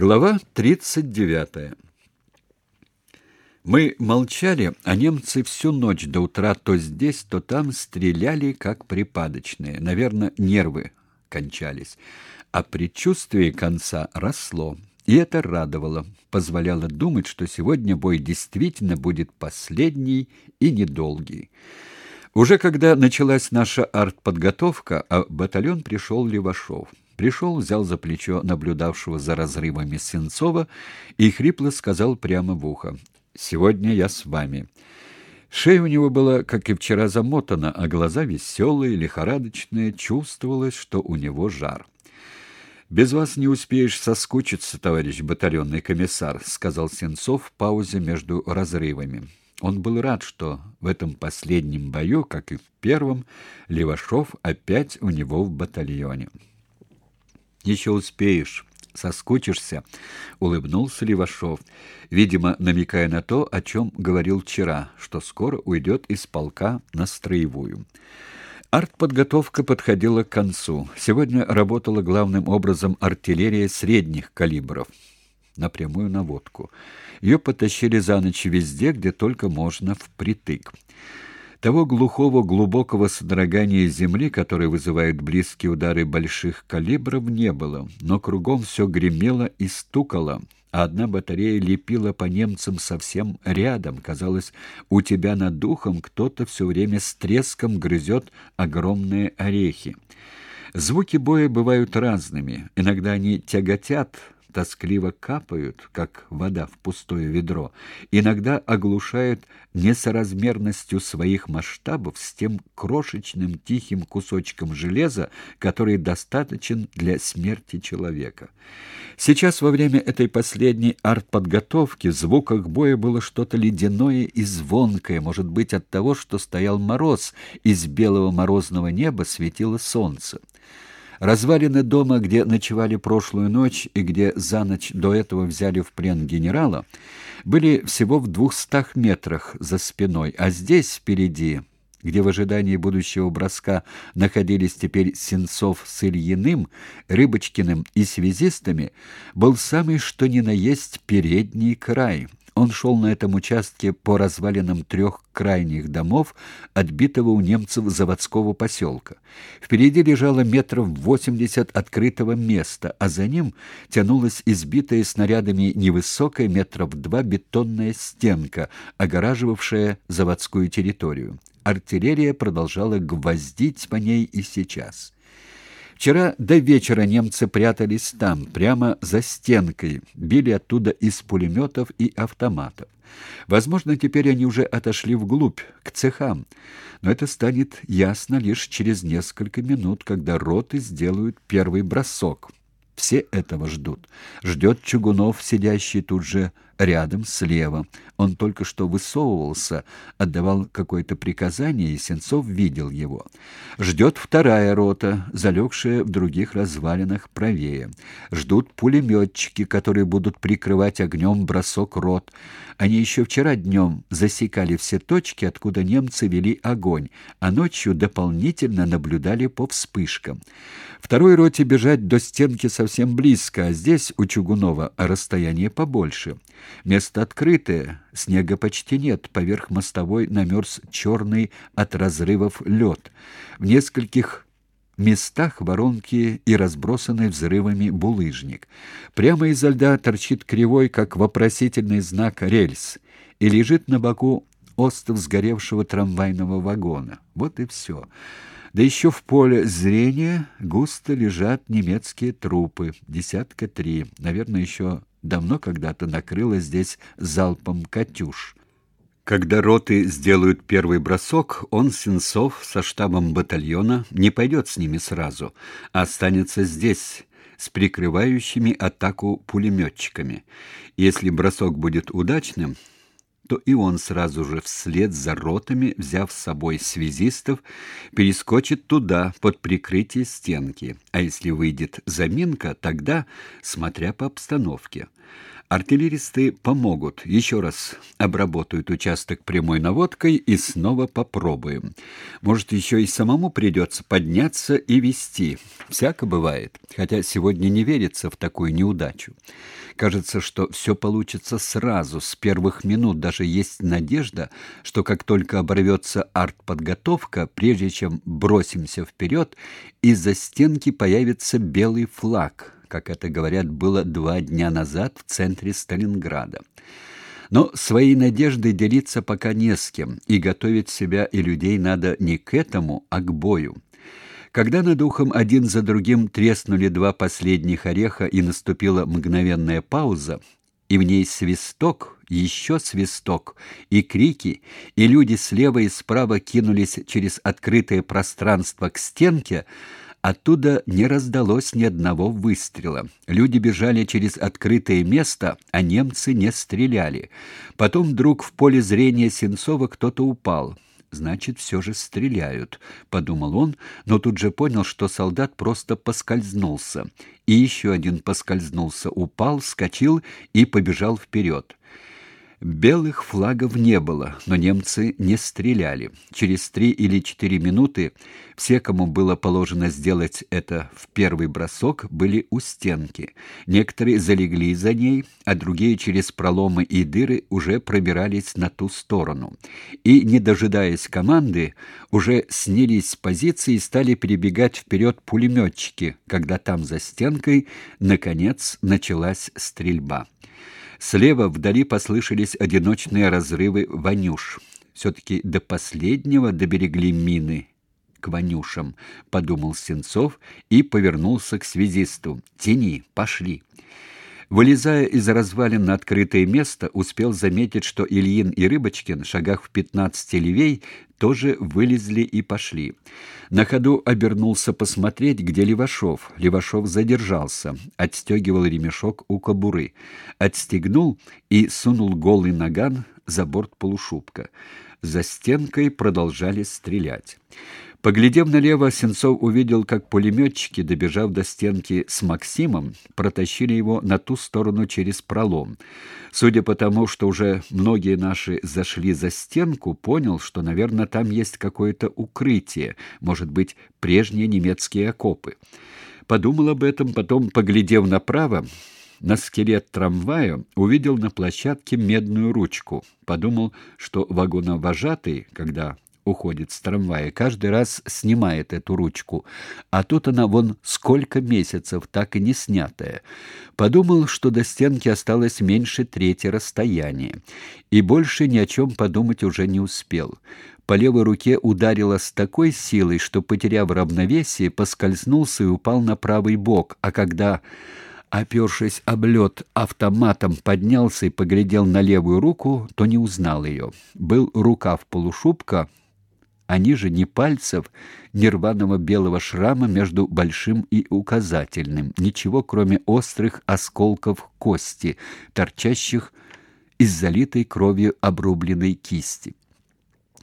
Глава 39. Мы молчали, а немцы всю ночь до утра то здесь, то там стреляли, как припадочные. Наверное, нервы кончались. А предчувствие конца росло. И это радовало, позволяло думать, что сегодня бой действительно будет последний и недолгий. Уже когда началась наша артподготовка, а батальон пришел Левашов. Пришел, взял за плечо наблюдавшего за разрывами Сенцова и хрипло сказал прямо в ухо. «Сегодня я с вами». Шея у него была, как и вчера, замотана, а глаза веселые, лихорадочные, чувствовалось, что у него жар. «Без вас не успеешь соскучиться, товарищ батальонный комиссар», — сказал Сенцов в паузе между разрывами. Он был рад, что в этом последнем бою, как и в первом, Левашов опять у него в батальоне. Еще успеешь, соскучишься, улыбнулся Левашов, видимо, намекая на то, о чем говорил вчера, что скоро уйдет из полка на строевую. Артподготовка подходила к концу. Сегодня работала главным образом артиллерия средних калибров на прямую наводку. Ее потащили за ночь везде, где только можно впритык. Того глухого глубокого содрогания земли, которое вызывает близкие удары больших калибров, не было, но кругом все гремело и стукало, а одна батарея лепила по немцам совсем рядом. Казалось, у тебя над духом кто-то все время с треском грызет огромные орехи. Звуки боя бывают разными. Иногда они тяготят, тоскливо капают, как вода в пустое ведро, иногда оглушают несоразмерностью своих масштабов с тем крошечным тихим кусочком железа, который достаточен для смерти человека. Сейчас во время этой последней артподготовки в звуках боя было что-то ледяное и звонкое, может быть, от того, что стоял мороз, из белого морозного неба светило солнце. Развалины дома, где ночевали прошлую ночь и где за ночь до этого взяли в плен генерала, были всего в двухстах метрах за спиной, а здесь, впереди, где в ожидании будущего броска находились теперь Сенцов с Ильиным, Рыбочкиным и связистами, был самый что ни на есть передний край — он шел на этом участке по развалинам трех крайних домов, отбитого у немцев заводского поселка. Впереди лежало метров восемьдесят открытого места, а за ним тянулась избитая снарядами невысокая метров два бетонная стенка, огораживавшая заводскую территорию. Артиллерия продолжала гвоздить по ней и сейчас. Вчера до вечера немцы прятались там, прямо за стенкой, били оттуда из пулеметов и автоматов. Возможно, теперь они уже отошли вглубь, к цехам, но это станет ясно лишь через несколько минут, когда роты сделают первый бросок. Все этого ждут. Ждет Чугунов, сидящий тут же рядом слева. Он только что высовывался, отдавал какое-то приказание, и Сенцов видел его. Ждет вторая рота, залегшая в других развалинах правее. Ждут пулеметчики, которые будут прикрывать огнем бросок рот. Они еще вчера днем засекали все точки, откуда немцы вели огонь, а ночью дополнительно наблюдали по вспышкам. Второй роте бежать до стенки совсем близко, а здесь, у Чугунова, расстояние побольше. Место открытое, снега почти нет, поверх мостовой намерз черный от разрывов лед. В нескольких местах воронки и разбросанный взрывами булыжник. Прямо изо льда торчит кривой, как вопросительный знак, рельс, и лежит на боку остов сгоревшего трамвайного вагона. Вот и все. Да еще в поле зрения густо лежат немецкие трупы, десятка три, наверное, еще давно когда-то накрыло здесь залпом «Катюш». Когда роты сделают первый бросок, он, Сенцов, со штабом батальона не пойдет с ними сразу, а останется здесь, с прикрывающими атаку пулеметчиками. Если бросок будет удачным, то и он сразу же вслед за ротами, взяв с собой связистов, перескочит туда, под прикрытие стенки. А если выйдет заминка, тогда, смотря по обстановке. Артиллеристы помогут, еще раз обработают участок прямой наводкой и снова попробуем. Может, еще и самому придется подняться и вести. Всяко бывает, хотя сегодня не верится в такую неудачу. Кажется, что все получится сразу, с первых минут. Даже есть надежда, что как только оборвется артподготовка, прежде чем бросимся вперед, из-за стенки появится белый флаг — как это говорят, было два дня назад в центре Сталинграда. Но свои надежды делиться пока не с кем, и готовить себя и людей надо не к этому, а к бою. Когда над ухом один за другим треснули два последних ореха и наступила мгновенная пауза, и в ней свисток, еще свисток, и крики, и люди слева и справа кинулись через открытое пространство к стенке, Оттуда не раздалось ни одного выстрела. Люди бежали через открытое место, а немцы не стреляли. Потом вдруг в поле зрения Сенцова кто-то упал. Значит, все же стреляют, подумал он, но тут же понял, что солдат просто поскользнулся. И еще один поскользнулся, упал, вскочил и побежал вперед. Белых флагов не было, но немцы не стреляли. Через три или четыре минуты все, кому было положено сделать это в первый бросок, были у стенки. Некоторые залегли за ней, а другие через проломы и дыры уже пробирались на ту сторону. И, не дожидаясь команды, уже снялись с позиции и стали перебегать вперед пулеметчики, когда там за стенкой, наконец, началась стрельба. Слева вдали послышались одиночные разрывы Ванюш. Все-таки до последнего доберегли мины к Ванюшам, подумал Сенцов и повернулся к связисту. «Тяни, пошли!» Вылезая из развалин на открытое место, успел заметить, что Ильин и Рыбочкин, шагах в пятнадцати левей, тоже вылезли и пошли. На ходу обернулся посмотреть, где Левашов. Левашов задержался, отстегивал ремешок у кобуры, отстегнул и сунул голый наган за борт полушубка. За стенкой продолжали стрелять. Поглядев налево, Сенцов увидел, как пулеметчики, добежав до стенки с Максимом, протащили его на ту сторону через пролом. Судя по тому, что уже многие наши зашли за стенку, понял, что, наверное, там есть какое-то укрытие, может быть, прежние немецкие окопы. Подумал об этом, потом, поглядев направо, на скелет трамвая увидел на площадке медную ручку. Подумал, что вагоновожатый, когда уходит с трамвая, каждый раз снимает эту ручку, а тут она вон сколько месяцев так и не снятая. Подумал, что до стенки осталось меньше трети расстояния, и больше ни о чем подумать уже не успел. По левой руке ударило с такой силой, что, потеряв равновесие, поскользнулся и упал на правый бок, а когда опершись об лед, автоматом поднялся и поглядел на левую руку, то не узнал ее. Был рукав полушубка, а ниже ни пальцев, ни рваного белого шрама между большим и указательным, ничего, кроме острых осколков кости, торчащих из залитой кровью обрубленной кисти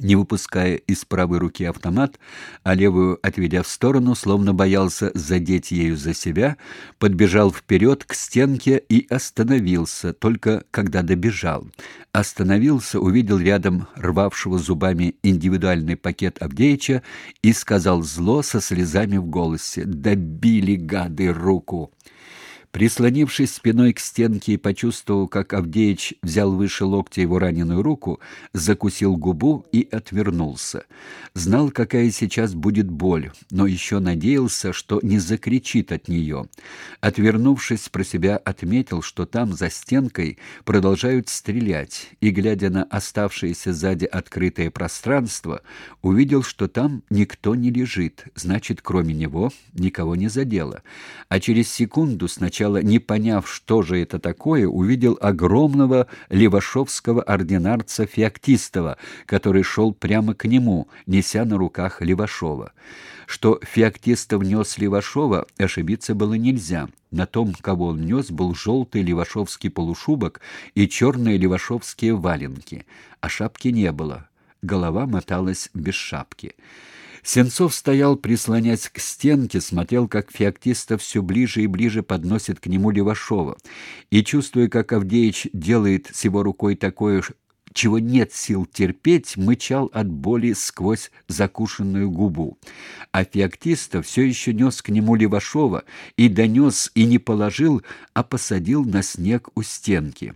не выпуская из правой руки автомат, а левую отведя в сторону, словно боялся задеть ею за себя, подбежал вперед к стенке и остановился, только когда добежал. Остановился, увидел рядом рвавшего зубами индивидуальный пакет Авдеича и сказал зло со слезами в голосе «Добили, гады, руку!» Прислонившись спиной к стенке и почувствовав, как Авдеич взял выше локтя его раненую руку, закусил губу и отвернулся. Знал, какая сейчас будет боль, но еще надеялся, что не закричит от нее. Отвернувшись, про себя отметил, что там, за стенкой, продолжают стрелять, и, глядя на оставшееся сзади открытое пространство, увидел, что там никто не лежит, значит, кроме него никого не задело. А через секунду сначала сначала не поняв, что же это такое, увидел огромного левашовского ординарца Феоктистова, который шел прямо к нему, неся на руках Левашова. Что Феоктистов нес Левашова, ошибиться было нельзя. На том, кого он нес, был желтый левашовский полушубок и черные левашовские валенки, а шапки не было. Голова моталась без шапки. Сенцов стоял, прислонясь к стенке, смотрел, как Феоктистов все ближе и ближе подносит к нему Левашова, и, чувствуя, как Авдеич делает с его рукой такое, чего нет сил терпеть, мычал от боли сквозь закушенную губу. А Феоктистов все еще нес к нему Левашова и донес, и не положил, а посадил на снег у стенки.